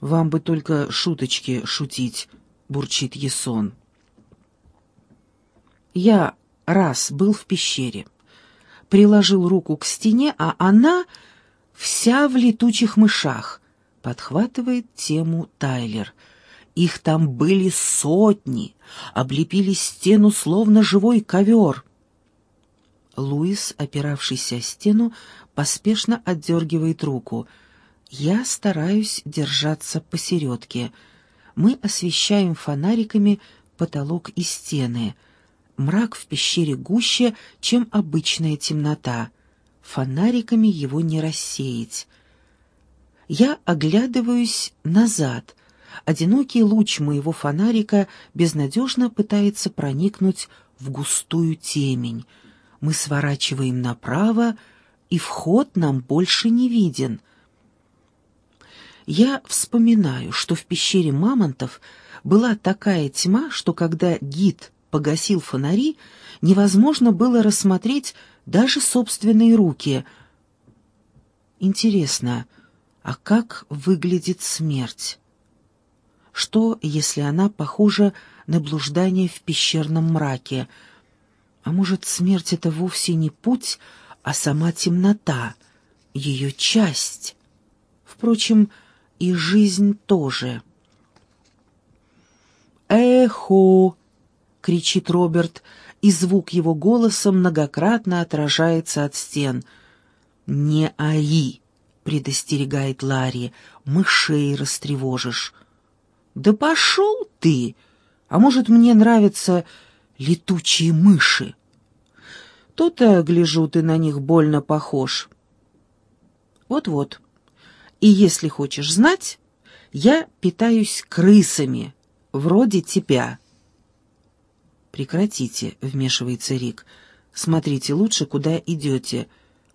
Вам бы только шуточки шутить, бурчит Есон. Я раз был в пещере, приложил руку к стене, а она вся в летучих мышах, подхватывает тему Тайлер. Их там были сотни, облепили стену словно живой ковер. Луис, опиравшийся о стену, поспешно отдергивает руку. Я стараюсь держаться посередке. Мы освещаем фонариками потолок и стены. Мрак в пещере гуще, чем обычная темнота. Фонариками его не рассеять. Я оглядываюсь назад. Одинокий луч моего фонарика безнадежно пытается проникнуть в густую темень. Мы сворачиваем направо, и вход нам больше не виден. Я вспоминаю, что в пещере мамонтов была такая тьма, что когда гид погасил фонари, невозможно было рассмотреть даже собственные руки. Интересно, а как выглядит смерть? Что, если она похожа на блуждание в пещерном мраке? А может, смерть — это вовсе не путь, а сама темнота, ее часть. Впрочем, и жизнь тоже. «Эхо!» — кричит Роберт, и звук его голоса многократно отражается от стен. «Не ори!» — предостерегает Ларри. «Мышей растревожишь». «Да пошел ты! А может, мне нравятся летучие мыши?» То-то, гляжу, ты на них больно похож. Вот-вот. И если хочешь знать, я питаюсь крысами, вроде тебя. Прекратите, вмешивается Рик. Смотрите лучше, куда идете.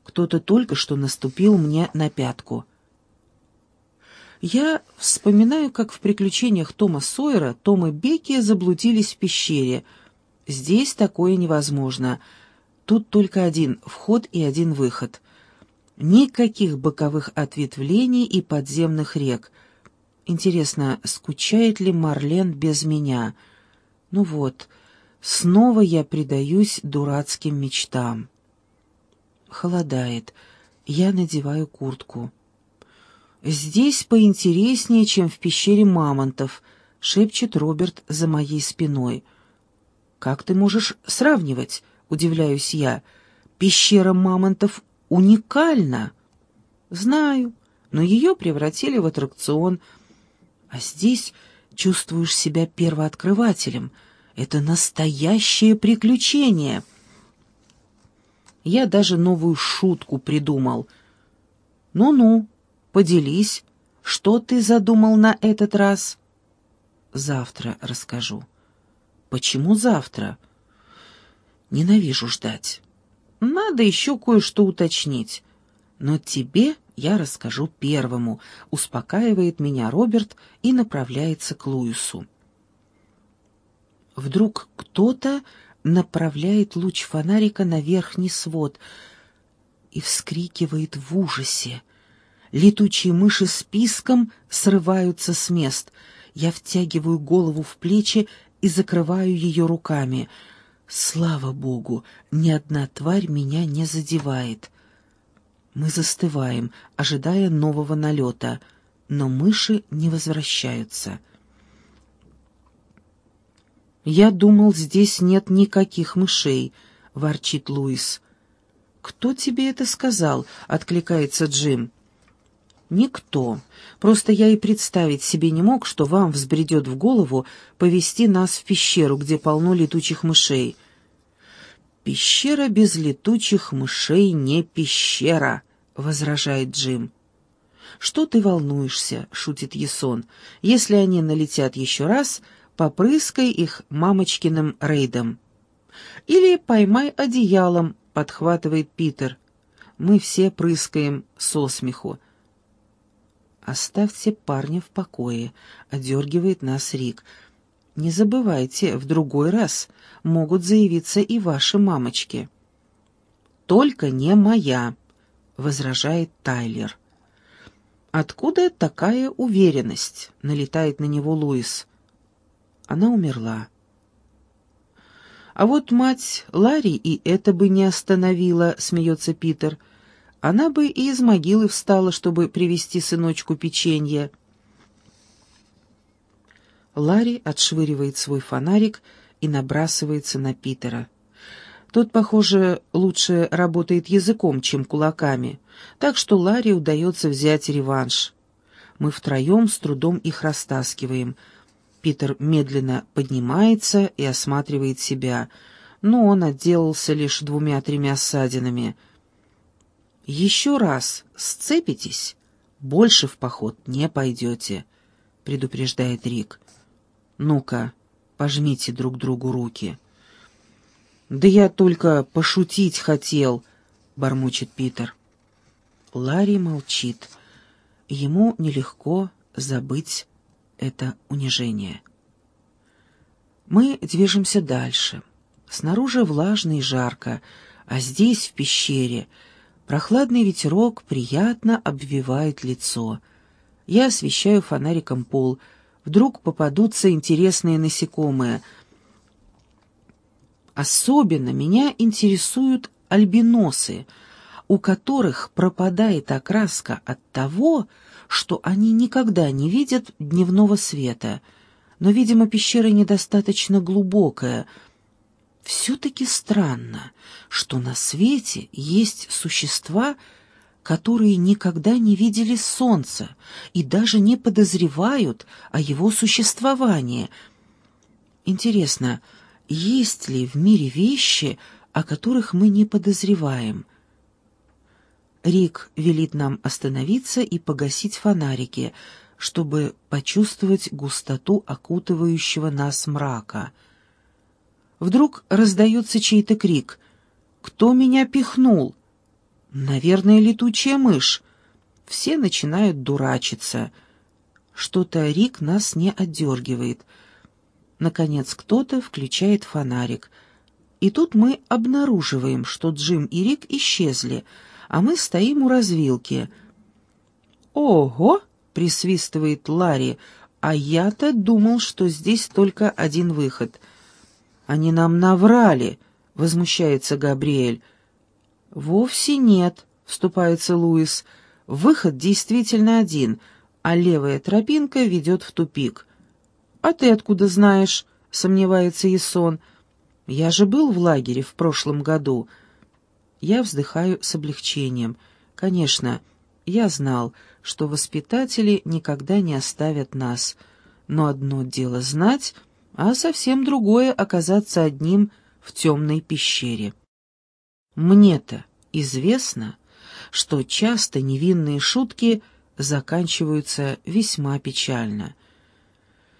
Кто-то только что наступил мне на пятку. Я вспоминаю, как в приключениях Тома Сойера Том и Бекки заблудились в пещере. Здесь такое невозможно — Тут только один вход и один выход. Никаких боковых ответвлений и подземных рек. Интересно, скучает ли Марлен без меня? Ну вот, снова я предаюсь дурацким мечтам. Холодает. Я надеваю куртку. «Здесь поинтереснее, чем в пещере мамонтов», — шепчет Роберт за моей спиной. «Как ты можешь сравнивать?» удивляюсь я. Пещера мамонтов уникальна. Знаю, но ее превратили в аттракцион. А здесь чувствуешь себя первооткрывателем. Это настоящее приключение. Я даже новую шутку придумал. Ну-ну, поделись, что ты задумал на этот раз? Завтра расскажу. Почему завтра? — Ненавижу ждать. Надо еще кое-что уточнить. Но тебе я расскажу первому, успокаивает меня Роберт и направляется к Луису. Вдруг кто-то направляет луч фонарика на верхний свод и вскрикивает в ужасе. Летучие мыши с писком срываются с мест. Я втягиваю голову в плечи и закрываю ее руками — Слава богу, ни одна тварь меня не задевает. Мы застываем, ожидая нового налета, но мыши не возвращаются. «Я думал, здесь нет никаких мышей», — ворчит Луис. «Кто тебе это сказал?» — откликается Джим. «Никто. Просто я и представить себе не мог, что вам взбредет в голову повести нас в пещеру, где полно летучих мышей. «Пещера без летучих мышей не пещера», — возражает Джим. «Что ты волнуешься?» — шутит Ясон. «Если они налетят еще раз, попрыскай их мамочкиным рейдом». «Или поймай одеялом», — подхватывает Питер. «Мы все прыскаем со смеху». «Оставьте парня в покое», — одергивает нас Рик. Не забывайте, в другой раз могут заявиться и ваши мамочки. Только не моя, возражает Тайлер. «Откуда такая уверенность?» — налетает на него Луис. Она умерла. «А вот мать Ларри и это бы не остановила», — смеется Питер. «Она бы и из могилы встала, чтобы привезти сыночку печенье». Ларри отшвыривает свой фонарик и набрасывается на Питера. Тот, похоже, лучше работает языком, чем кулаками, так что Ларри удается взять реванш. Мы втроем с трудом их растаскиваем. Питер медленно поднимается и осматривает себя, но он отделался лишь двумя-тремя ссадинами. «Еще раз сцепитесь, больше в поход не пойдете», — предупреждает Рик. «Ну-ка, пожмите друг другу руки». «Да я только пошутить хотел», — бормочет Питер. Ларри молчит. Ему нелегко забыть это унижение. Мы движемся дальше. Снаружи влажно и жарко, а здесь, в пещере, прохладный ветерок приятно обвивает лицо. Я освещаю фонариком пол. Вдруг попадутся интересные насекомые — Особенно меня интересуют альбиносы, у которых пропадает окраска от того, что они никогда не видят дневного света. Но, видимо, пещера недостаточно глубокая. Все-таки странно, что на свете есть существа, которые никогда не видели солнца и даже не подозревают о его существовании. Интересно, есть ли в мире вещи, о которых мы не подозреваем. Рик велит нам остановиться и погасить фонарики, чтобы почувствовать густоту окутывающего нас мрака. Вдруг раздается чей-то крик. «Кто меня пихнул?» «Наверное, летучая мышь». Все начинают дурачиться. Что-то Рик нас не отдергивает — Наконец кто-то включает фонарик. И тут мы обнаруживаем, что Джим и Рик исчезли, а мы стоим у развилки. «Ого!» — присвистывает Ларри, «а я-то думал, что здесь только один выход». «Они нам наврали!» — возмущается Габриэль. «Вовсе нет», — вступается Луис. «Выход действительно один, а левая тропинка ведет в тупик». «А ты откуда знаешь?» — сомневается Ясон. «Я же был в лагере в прошлом году». Я вздыхаю с облегчением. Конечно, я знал, что воспитатели никогда не оставят нас. Но одно дело знать, а совсем другое — оказаться одним в темной пещере. Мне-то известно, что часто невинные шутки заканчиваются весьма печально —